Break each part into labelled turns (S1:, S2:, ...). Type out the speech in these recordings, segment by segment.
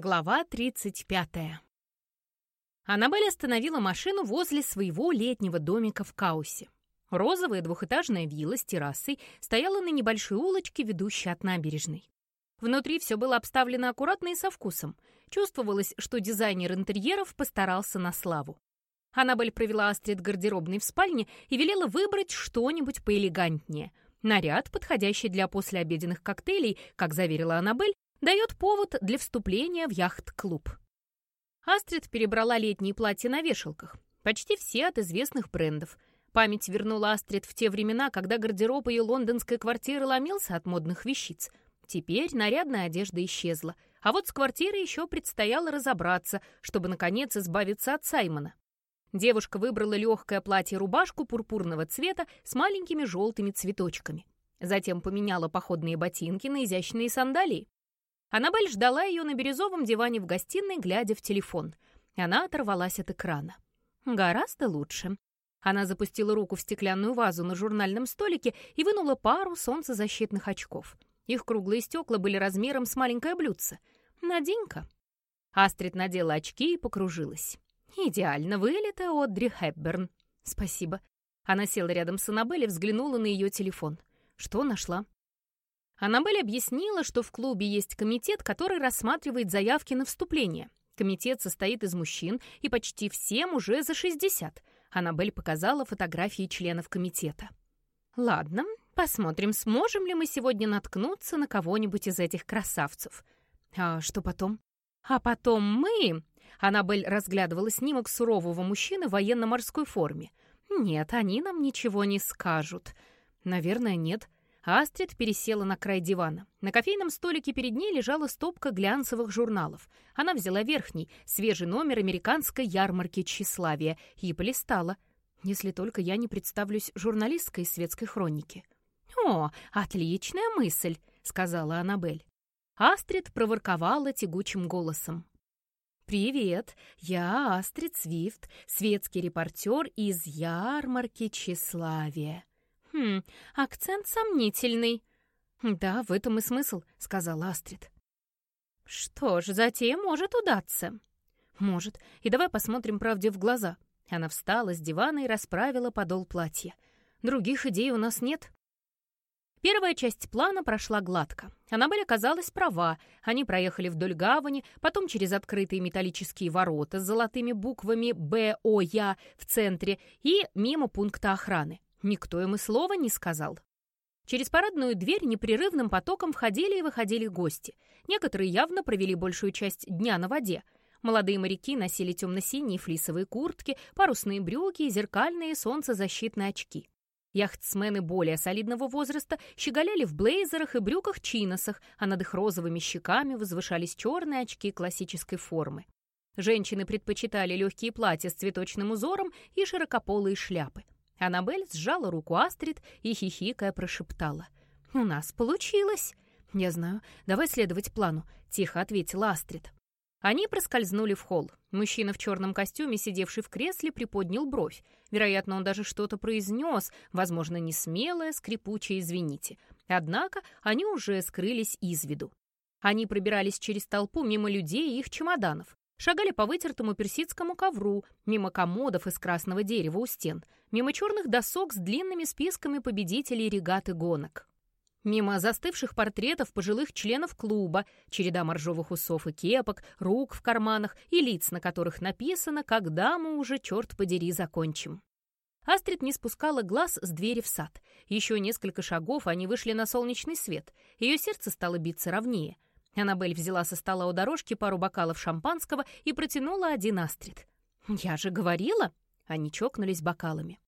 S1: Глава 35. Аннабель остановила машину возле своего летнего домика в Каусе. Розовая двухэтажная вилла с террасой стояла на небольшой улочке, ведущей от набережной. Внутри все было обставлено аккуратно и со вкусом. Чувствовалось, что дизайнер интерьеров постарался на славу. Аннабель провела Астрид гардеробной в спальне и велела выбрать что-нибудь поэлегантнее. Наряд, подходящий для послеобеденных коктейлей, как заверила Аннабель, дает повод для вступления в яхт-клуб. Астрид перебрала летние платья на вешалках. Почти все от известных брендов. Память вернула Астрид в те времена, когда гардероб ее лондонской квартиры ломился от модных вещиц. Теперь нарядная одежда исчезла. А вот с квартирой еще предстояло разобраться, чтобы, наконец, избавиться от Саймона. Девушка выбрала легкое платье-рубашку пурпурного цвета с маленькими желтыми цветочками. Затем поменяла походные ботинки на изящные сандалии. Аннабель ждала ее на бирюзовом диване в гостиной, глядя в телефон. Она оторвалась от экрана. Гораздо лучше. Она запустила руку в стеклянную вазу на журнальном столике и вынула пару солнцезащитных очков. Их круглые стекла были размером с маленькое блюдце. «Надень-ка». Астрид надела очки и покружилась. «Идеально вылета Одри Хепберн». «Спасибо». Она села рядом с Аннабель и взглянула на ее телефон. «Что нашла?» Аннабель объяснила, что в клубе есть комитет, который рассматривает заявки на вступление. Комитет состоит из мужчин, и почти всем уже за 60. Аннабель показала фотографии членов комитета. «Ладно, посмотрим, сможем ли мы сегодня наткнуться на кого-нибудь из этих красавцев. А что потом?» «А потом мы...» Аннабель разглядывала снимок сурового мужчины в военно-морской форме. «Нет, они нам ничего не скажут». «Наверное, нет», Астрид пересела на край дивана. На кофейном столике перед ней лежала стопка глянцевых журналов. Она взяла верхний, свежий номер американской ярмарки тщеславия и полистала. Если только я не представлюсь журналисткой светской хроники. «О, отличная мысль», — сказала Аннабель. Астрид проворковала тягучим голосом. «Привет, я Астрид Свифт, светский репортер из ярмарки тщеславия». «Хм, акцент сомнительный». «Да, в этом и смысл», — сказала Астрид. «Что ж, затея может удаться». «Может. И давай посмотрим правде в глаза». Она встала с дивана и расправила подол платья. «Других идей у нас нет». Первая часть плана прошла гладко. Аннабель оказалась права. Они проехали вдоль гавани, потом через открытые металлические ворота с золотыми буквами «Б», «О», «Я» в центре и мимо пункта охраны. Никто им и слова не сказал. Через парадную дверь непрерывным потоком входили и выходили гости. Некоторые явно провели большую часть дня на воде. Молодые моряки носили темно-синие флисовые куртки, парусные брюки и зеркальные солнцезащитные очки. Яхтсмены более солидного возраста щеголяли в блейзерах и брюках-чиносах, а над их розовыми щеками возвышались черные очки классической формы. Женщины предпочитали легкие платья с цветочным узором и широкополые шляпы. Аннабель сжала руку Астрид и, хихикая, прошептала. «У нас получилось!» «Я знаю. Давай следовать плану», — тихо ответила Астрид. Они проскользнули в холл. Мужчина в черном костюме, сидевший в кресле, приподнял бровь. Вероятно, он даже что-то произнес, возможно, не смелое, скрипучее «извините». Однако они уже скрылись из виду. Они пробирались через толпу мимо людей и их чемоданов шагали по вытертому персидскому ковру, мимо комодов из красного дерева у стен, мимо черных досок с длинными списками победителей регат и гонок. Мимо застывших портретов пожилых членов клуба, череда моржовых усов и кепок, рук в карманах и лиц, на которых написано «Когда мы уже, черт подери, закончим». Астрид не спускала глаз с двери в сад. Еще несколько шагов они вышли на солнечный свет. Ее сердце стало биться ровнее — Аннабель взяла со стола у дорожки пару бокалов шампанского и протянула один Астрид. «Я же говорила!» Они чокнулись бокалами.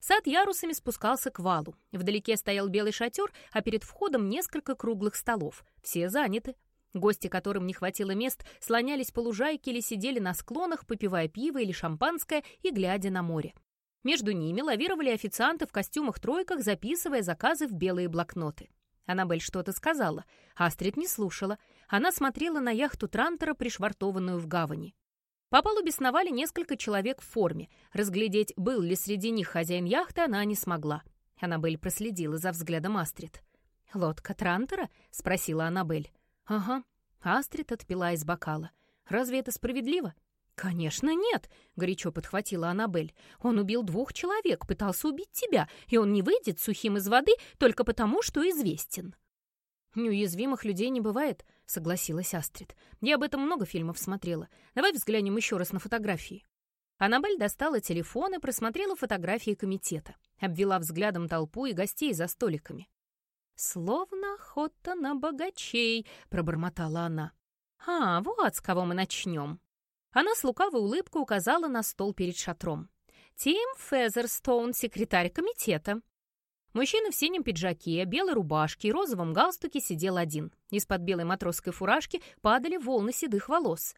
S1: Сад ярусами спускался к валу. Вдалеке стоял белый шатер, а перед входом несколько круглых столов. Все заняты. Гости, которым не хватило мест, слонялись по лужайке или сидели на склонах, попивая пиво или шампанское и глядя на море. Между ними лавировали официанты в костюмах-тройках, записывая заказы в белые блокноты. Аннабель что-то сказала. Астрид не слушала. Она смотрела на яхту Трантера, пришвартованную в гавани. По палубе сновали несколько человек в форме. Разглядеть, был ли среди них хозяин яхты, она не смогла. Аннабель проследила за взглядом Астрид. «Лодка Трантера?» — спросила Аннабель. «Ага». Астрид отпила из бокала. «Разве это справедливо?» «Конечно нет!» — горячо подхватила Аннабель. «Он убил двух человек, пытался убить тебя, и он не выйдет сухим из воды только потому, что известен». «Неуязвимых людей не бывает», — согласилась Астрид. «Я об этом много фильмов смотрела. Давай взглянем еще раз на фотографии». Аннабель достала телефон и просмотрела фотографии комитета, обвела взглядом толпу и гостей за столиками. «Словно охота на богачей», — пробормотала она. «А, вот с кого мы начнем». Она с лукавой улыбкой указала на стол перед шатром. «Тим Фезерстоун, секретарь комитета». Мужчина в синем пиджаке, белой рубашке и розовом галстуке сидел один. Из-под белой матросской фуражки падали волны седых волос.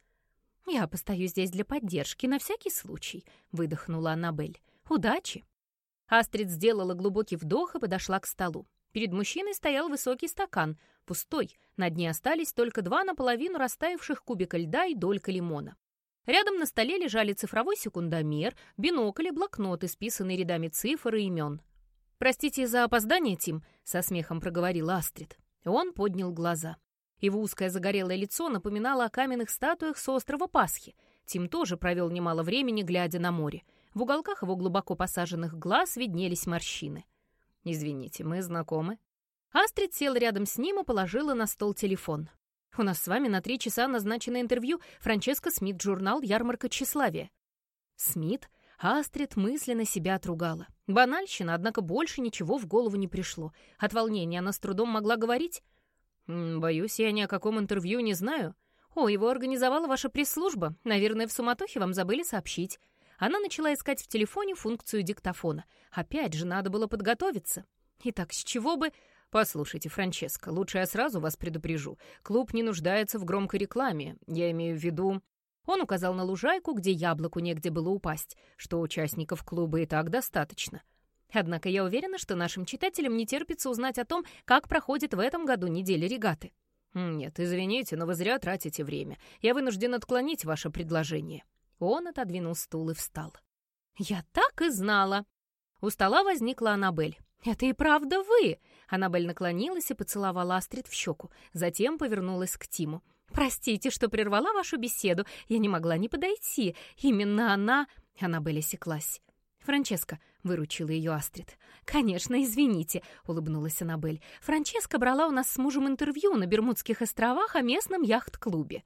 S1: «Я постою здесь для поддержки, на всякий случай», — выдохнула Аннабель. «Удачи!» Астрид сделала глубокий вдох и подошла к столу. Перед мужчиной стоял высокий стакан, пустой. На дне остались только два наполовину растаявших кубика льда и долька лимона. Рядом на столе лежали цифровой секундомер, бинокль и блокнот, исписанный рядами цифр и имен. «Простите за опоздание, Тим», — со смехом проговорил Астрид. Он поднял глаза. Его узкое загорелое лицо напоминало о каменных статуях с острова Пасхи. Тим тоже провел немало времени, глядя на море. В уголках его глубоко посаженных глаз виднелись морщины. «Извините, мы знакомы?» Астрид сел рядом с ним и положила на стол телефон. «У нас с вами на три часа назначено интервью. Франческо Смит, журнал «Ярмарка тщеславия». «Смит?» Астрид мысленно себя отругала. Банальщина, однако больше ничего в голову не пришло. От волнения она с трудом могла говорить. «Боюсь, я ни о каком интервью не знаю. О, его организовала ваша пресс-служба. Наверное, в суматохе вам забыли сообщить». Она начала искать в телефоне функцию диктофона. Опять же, надо было подготовиться. Итак, с чего бы... «Послушайте, Франческо, лучше я сразу вас предупрежу. Клуб не нуждается в громкой рекламе. Я имею в виду...» Он указал на лужайку, где яблоку негде было упасть, что участников клуба и так достаточно. Однако я уверена, что нашим читателям не терпится узнать о том, как проходит в этом году неделя регаты. «Нет, извините, но вы зря тратите время. Я вынужден отклонить ваше предложение». Он отодвинул стул и встал. «Я так и знала!» У стола возникла Аннабель. «Это и правда вы!» Аннабель наклонилась и поцеловала Астрид в щеку, затем повернулась к Тиму. «Простите, что прервала вашу беседу. Я не могла не подойти. Именно она...» Аннабель осеклась. «Франческа», — выручила ее Астрид. «Конечно, извините», — улыбнулась Аннабель. «Франческа брала у нас с мужем интервью на Бермудских островах о местном яхт-клубе».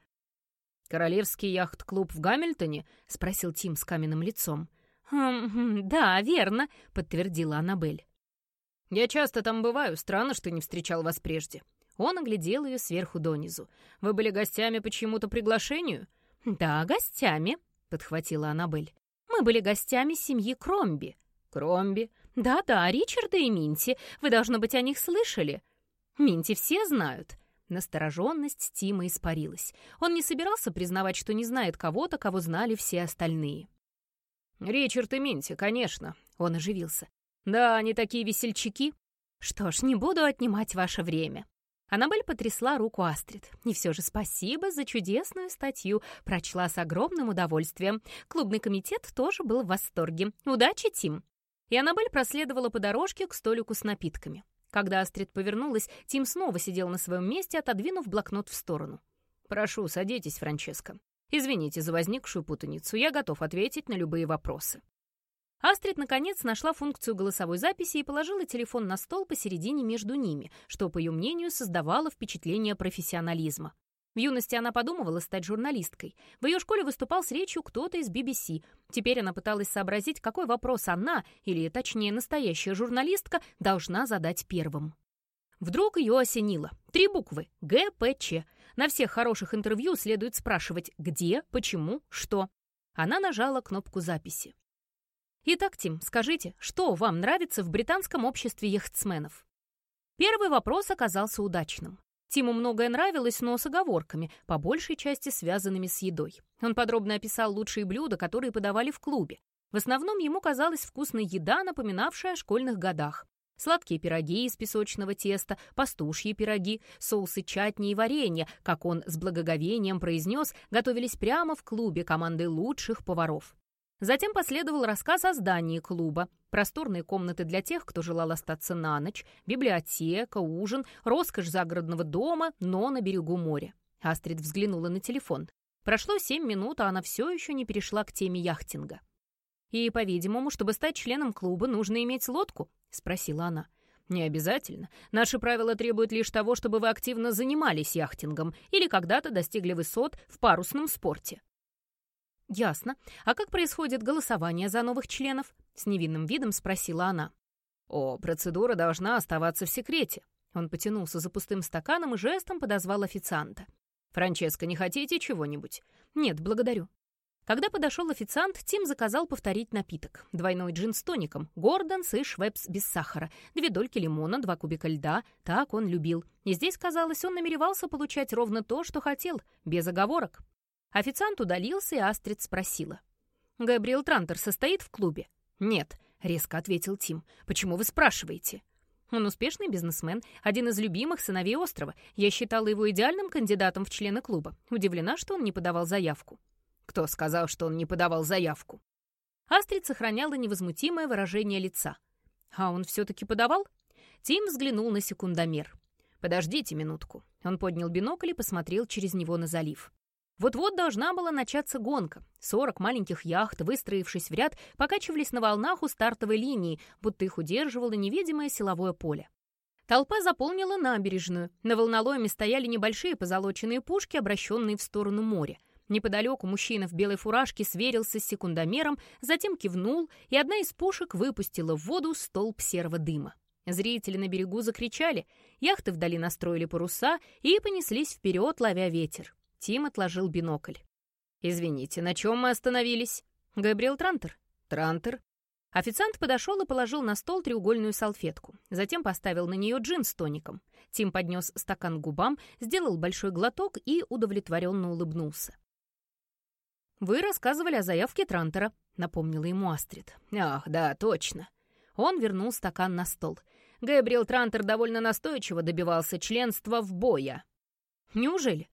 S2: «Королевский яхт-клуб в Гамильтоне?» — спросил Тим с каменным лицом.
S1: «Хм, «Да, верно», — подтвердила Аннабель.
S2: «Я часто там бываю. Странно, что не встречал вас прежде».
S1: Он оглядел ее сверху донизу.
S2: «Вы были гостями по чьему-то приглашению?»
S1: «Да, гостями», — подхватила Аннабель. «Мы были гостями семьи Кромби».
S2: «Кромби?»
S1: «Да-да, Ричарда и Минти. Вы, должно быть, о них слышали». «Минти все знают». Настороженность Тима испарилась. Он не собирался признавать, что не знает кого-то, кого знали все остальные.
S2: «Ричард и Минти, конечно», —
S1: он оживился.
S2: «Да, они такие весельчаки».
S1: «Что ж, не буду отнимать ваше время». Аннабель потрясла руку Астрид. И все же спасибо за чудесную статью. Прочла с огромным удовольствием. Клубный комитет тоже был в восторге. Удачи, Тим. И Аннабель проследовала по дорожке к столику с напитками. Когда Астрид повернулась, Тим снова сидел на своем месте, отодвинув блокнот в сторону.
S2: «Прошу, садитесь, Франческо. Извините за возникшую путаницу. Я готов ответить на любые вопросы».
S1: Астрид, наконец, нашла функцию голосовой записи и положила телефон на стол посередине между ними, что, по ее мнению, создавало впечатление профессионализма. В юности она подумывала стать журналисткой. В ее школе выступал с речью кто-то из BBC. Теперь она пыталась сообразить, какой вопрос она, или, точнее, настоящая журналистка, должна задать первым. Вдруг ее осенило. Три буквы — ГПЧ. На всех хороших интервью следует спрашивать «где», «почему», «что». Она нажала кнопку записи. Итак, Тим, скажите, что вам нравится в британском обществе яхтсменов? Первый вопрос оказался удачным. Тиму многое нравилось, но с оговорками, по большей части связанными с едой. Он подробно описал лучшие блюда, которые подавали в клубе. В основном ему казалась вкусной еда, напоминавшая о школьных годах. Сладкие пироги из песочного теста, пастушьи пироги, соусы чатни и варенье, как он с благоговением произнес, готовились прямо в клубе команды лучших поваров. Затем последовал рассказ о здании клуба. Просторные комнаты для тех, кто желал остаться на ночь, библиотека, ужин, роскошь загородного дома, но на берегу моря. Астрид взглянула на телефон. Прошло семь минут, а она все еще не перешла к теме яхтинга. «И, по-видимому, чтобы стать членом клуба, нужно иметь лодку?» — спросила она. «Не обязательно. Наши правила требуют лишь того, чтобы вы активно занимались яхтингом или когда-то достигли высот в парусном спорте». «Ясно. А как происходит голосование за новых членов?» — с невинным видом спросила она. «О, процедура должна оставаться в секрете». Он потянулся за пустым стаканом и жестом подозвал официанта. «Франческо, не хотите чего-нибудь?» «Нет, благодарю». Когда подошел официант, Тим заказал повторить напиток. Двойной джин с тоником, Gordon's и Schweppes без сахара, две дольки лимона, два кубика льда. Так он любил. И здесь, казалось, он намеревался получать ровно то, что хотел, без оговорок. Официант удалился, и Астрид спросила. «Габриэл Трантер состоит в клубе?» «Нет», — резко ответил Тим. «Почему вы спрашиваете?» Он успешный бизнесмен, один из любимых сыновей острова. Я считала его идеальным кандидатом в члены клуба. Удивлена, что он не подавал заявку. Кто сказал, что он не подавал заявку? Астрид сохраняла невозмутимое выражение лица. А он все-таки подавал? Тим взглянул на секундомер. «Подождите минутку». Он поднял бинокль и посмотрел через него на залив. Вот-вот должна была начаться гонка. Сорок маленьких яхт, выстроившись в ряд, покачивались на волнах у стартовой линии, будто их удерживало невидимое силовое поле. Толпа заполнила набережную. На волноломе стояли небольшие позолоченные пушки, обращенные в сторону моря. Неподалеку мужчина в белой фуражке сверился с секундомером, затем кивнул, и одна из пушек выпустила в воду столб серого дыма. Зрители на берегу закричали, яхты вдали настроили паруса и понеслись вперед, ловя ветер. Тим отложил бинокль. «Извините, на чем мы остановились?» «Габриэл Трантер?» «Трантер». Официант подошел и положил на стол треугольную салфетку. Затем поставил на нее джин с тоником. Тим поднес стакан к губам, сделал большой глоток и удовлетворенно улыбнулся. «Вы рассказывали о заявке Трантера», — напомнила ему Астрид. «Ах, да, точно». Он вернул стакан на стол. Габриэл Трантер довольно настойчиво добивался членства в боя. «Неужели?»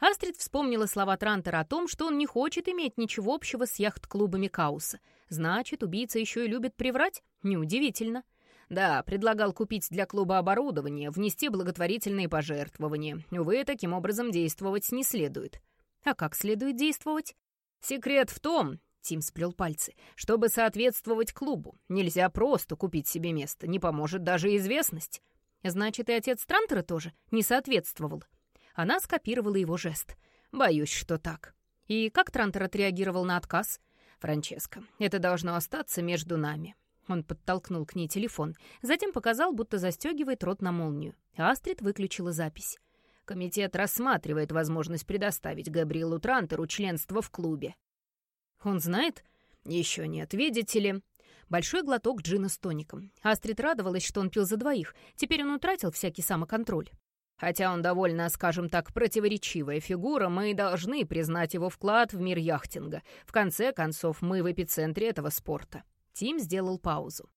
S1: Астрид вспомнила слова Трантера о том, что он не хочет иметь ничего общего с яхт-клубами Кауса. Значит, убийца еще и любит приврать? Неудивительно. Да, предлагал купить для клуба оборудование, внести благотворительные пожертвования. Увы, таким образом действовать не следует. А как следует действовать? «Секрет в том, — Тим сплел пальцы, — чтобы соответствовать клубу. Нельзя просто купить себе место, не поможет даже известность. Значит, и отец Трантера тоже не соответствовал. Она скопировала его жест. Боюсь, что так. И как Трантер отреагировал на отказ? «Франческо, это должно остаться между нами». Он подтолкнул к ней телефон, затем показал, будто застегивает рот на молнию. Астрид выключила запись. Комитет рассматривает возможность предоставить Габриэлу Трантеру членство в клубе. Он знает? Еще нет, видите ли. Большой глоток джина с тоником. Астрид радовалась, что он пил за двоих. Теперь он утратил всякий самоконтроль. Хотя он довольно, скажем так, противоречивая фигура, мы должны признать его вклад в мир яхтинга. В конце концов, мы в эпицентре этого спорта. Тим сделал паузу.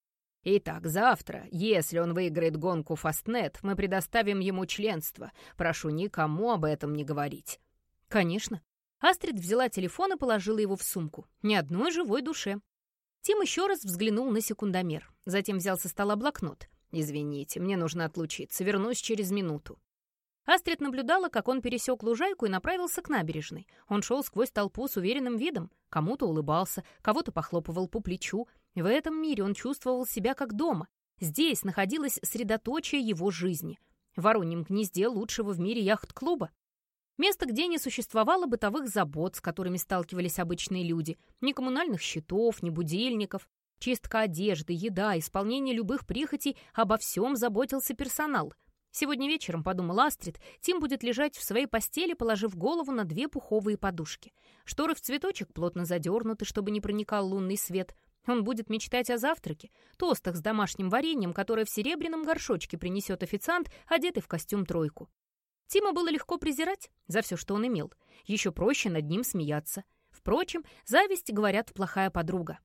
S1: Итак, завтра, если он выиграет гонку Фастнет, мы предоставим ему членство. Прошу никому об этом не говорить». «Конечно». Астрид взяла телефон и положила его в сумку. Ни одной живой душе. Тим еще раз взглянул на секундомер. Затем взял со стола блокнот. «Извините, мне нужно отлучиться. Вернусь через минуту». Астрид наблюдала, как он пересек лужайку и направился к набережной. Он шел сквозь толпу с уверенным видом. Кому-то улыбался, кого-то похлопывал по плечу. В этом мире он чувствовал себя как дома. Здесь находилось средоточие его жизни. В Вороньем гнезде лучшего в мире яхт-клуба. Место, где не существовало бытовых забот, с которыми сталкивались обычные люди, ни коммунальных счетов, ни будильников. Чистка одежды, еда, исполнение любых прихотей, обо всем заботился персонал. Сегодня вечером, подумал Астрид, Тим будет лежать в своей постели, положив голову на две пуховые подушки. Шторы в цветочек плотно задернуты, чтобы не проникал лунный свет. Он будет мечтать о завтраке, тостах с домашним вареньем, которое в серебряном горшочке принесет официант, одетый в костюм тройку. Тима было легко презирать за все, что он имел. Еще проще над ним смеяться. Впрочем, зависть, говорят, плохая подруга.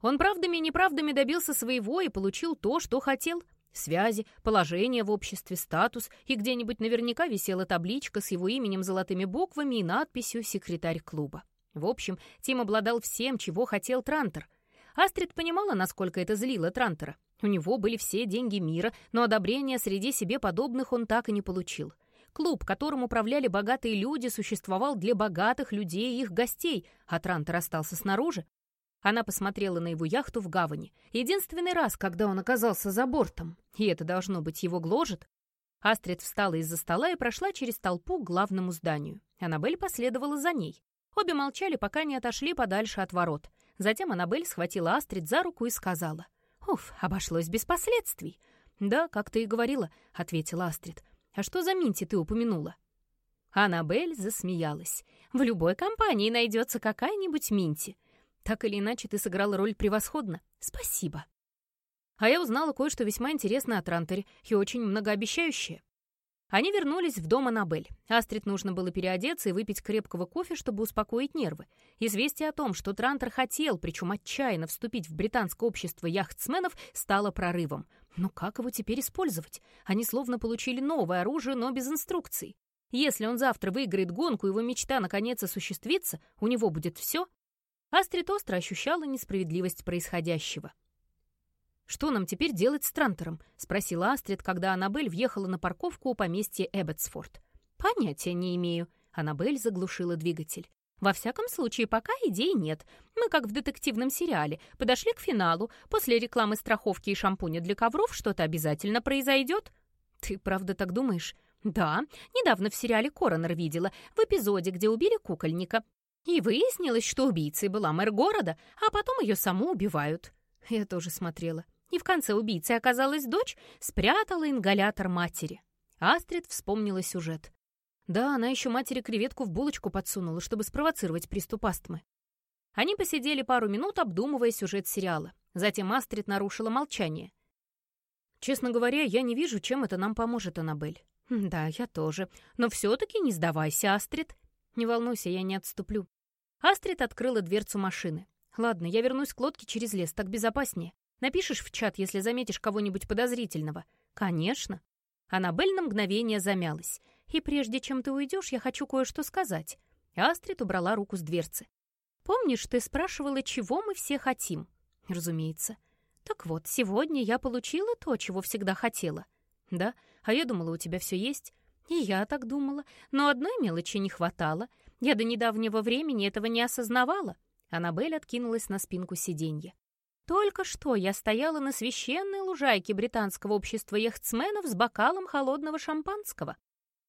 S1: Он правдами и неправдами добился своего и получил то, что хотел — Связи, положение в обществе, статус, и где-нибудь наверняка висела табличка с его именем золотыми буквами и надписью «Секретарь клуба». В общем, Тим обладал всем, чего хотел Трантер. Астрид понимала, насколько это злило Трантера. У него были все деньги мира, но одобрения среди себе подобных он так и не получил. Клуб, которым управляли богатые люди, существовал для богатых людей и их гостей, а Трантор остался снаружи. Она посмотрела на его яхту в гавани. Единственный раз, когда он оказался за бортом, и это должно быть его гложет. Астрид встала из-за стола и прошла через толпу к главному зданию. Аннабель последовала за ней. Обе молчали, пока не отошли подальше от ворот. Затем Аннабель схватила Астрид за руку и сказала. «Уф, обошлось без последствий». «Да, как ты и говорила», — ответила Астрид. «А что за Минти ты упомянула?» Аннабель засмеялась. «В любой компании найдется какая-нибудь Минти. Так или иначе, ты сыграла роль превосходно. Спасибо». А я узнала кое-что весьма интересное о Транторе и очень многообещающее. Они вернулись в дом Аннабель. Астрид нужно было переодеться и выпить крепкого кофе, чтобы успокоить нервы. Известие о том, что Трантор хотел, причем отчаянно, вступить в британское общество яхтсменов, стало прорывом. Но как его теперь использовать? Они словно получили новое оружие, но без инструкций. Если он завтра выиграет гонку, его мечта наконец осуществится, у него будет все. Астрид остро ощущала несправедливость происходящего. «Что нам теперь делать с Трантером?» — спросила Астрид, когда Аннабель въехала на парковку у поместья Эбботсфорд. «Понятия не имею». Аннабель заглушила двигатель. «Во всяком случае, пока идей нет. Мы, как в детективном сериале, подошли к финалу. После рекламы страховки и шампуня для ковров что-то обязательно произойдет». «Ты правда так думаешь?» «Да, недавно в сериале «Коронер» видела, в эпизоде, где убили кукольника. И выяснилось, что убийцей была мэр города, а потом ее саму убивают». Я тоже смотрела. И в конце убийцы оказалась дочь, спрятала ингалятор матери. Астрид вспомнила сюжет. Да, она еще матери креветку в булочку подсунула, чтобы спровоцировать приступ астмы. Они посидели пару минут, обдумывая сюжет сериала. Затем Астрид нарушила молчание. «Честно говоря, я не вижу, чем это нам поможет, Аннабель». «Да, я тоже. Но все-таки не сдавайся, Астрид». «Не волнуйся, я не отступлю». Астрид открыла дверцу машины. «Ладно, я вернусь к лодке через лес, так безопаснее. Напишешь в чат, если заметишь кого-нибудь подозрительного?» «Конечно». Аннабель на мгновение замялась. «И прежде чем ты уйдешь, я хочу кое-что сказать». Астрид убрала руку с дверцы. «Помнишь, ты спрашивала, чего мы все хотим?» «Разумеется». «Так вот, сегодня я получила то, чего всегда хотела». «Да? А я думала, у тебя все есть». «И я так думала. Но одной мелочи не хватало. Я до недавнего времени этого не осознавала». Аннабель откинулась на спинку сиденья. Только что я стояла на священной лужайке британского общества яхтсменов с бокалом холодного шампанского.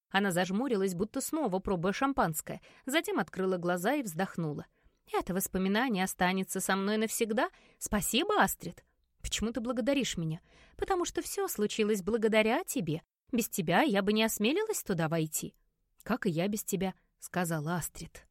S1: Она зажмурилась, будто снова пробуя шампанское, затем открыла глаза и вздохнула. «Это воспоминание останется со мной навсегда. Спасибо, Астрид. Почему ты благодаришь меня? Потому что все случилось благодаря тебе. Без тебя я бы не осмелилась туда войти». «Как и я без тебя», — сказала Астрид.